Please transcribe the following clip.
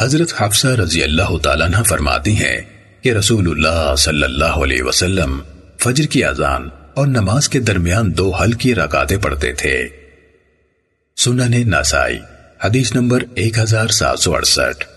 حضرت حفصہ رضی اللہ تعالیٰ عنہ فرماتی ہیں کہ رسول اللہ صلی اللہ علیہ وسلم فجر کی اذان اور نماز کے درمیان دو ہلکی رکعتیں پڑھتے تھے۔ سنن نسائی، حدیث نمبر ایک ہزار سات سو اڑسٹھ۔